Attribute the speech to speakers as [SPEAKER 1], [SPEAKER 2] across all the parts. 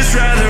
[SPEAKER 1] just rather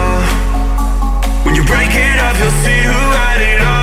[SPEAKER 1] When you break it up, you'll see who had it all.